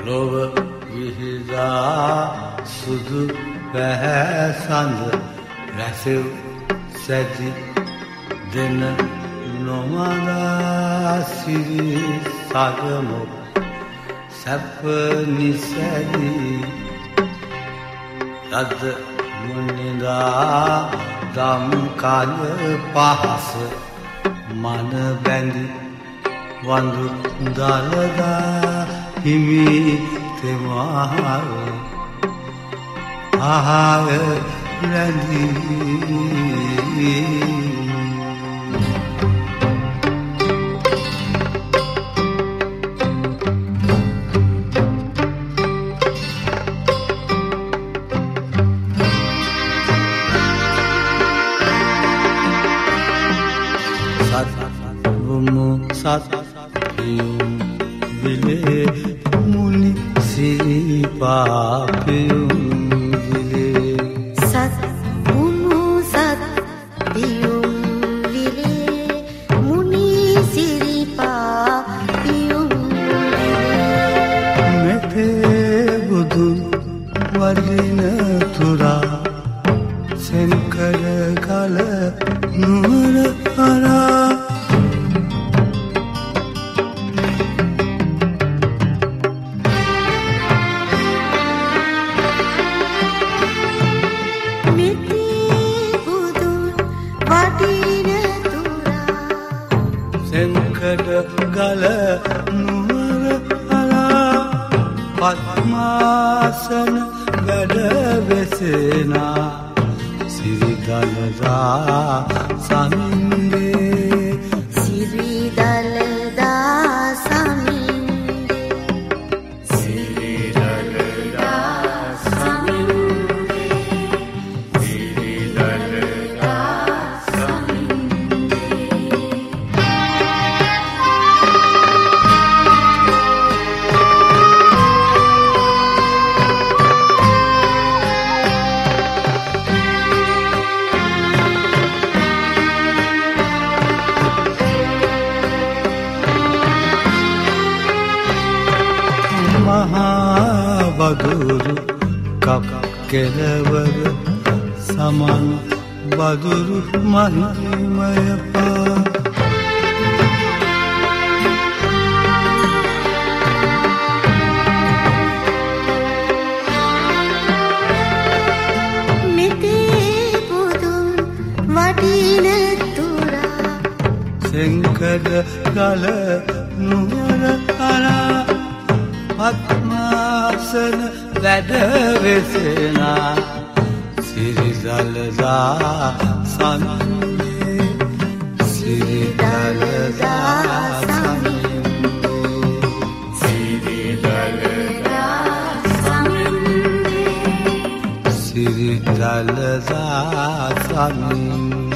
ලොව විහිදා සුදු පැහැසඳ රැසව් සැදි දෙන නොමදාසිරි සගමොක් සැප නිසැදී රද මුනිදා දම් කල පහස මන බැඳි වඳු දලදා හිමි තෙමාව. ආහාර රැඳී. සත් පියුම් විලේ මුනි සිරිපාපියුම් විලේ. සත් මුමු සත් පියුම් විලේ මුනි සිරිපා පියුම් මෙතේ බුදුන් වදින තුරා සෙන්කර කල නුවර සෙන්කඩ ගල නුවර අලා පත්මාසන වැඩ වෙසෙනා. සිරිදලදා සමින්දේ බදුරු කප් කෙලවර සමන් බදුරු මහිමය පා. මෙතේ පුදුන් වටින තුරා. සෙංකඩ ගල නුවර අරා පත්මාසන වැඩවෙසෙනා සිරිදලදා සනන්නේ සිරිදලදා සිරිදලදා සමින්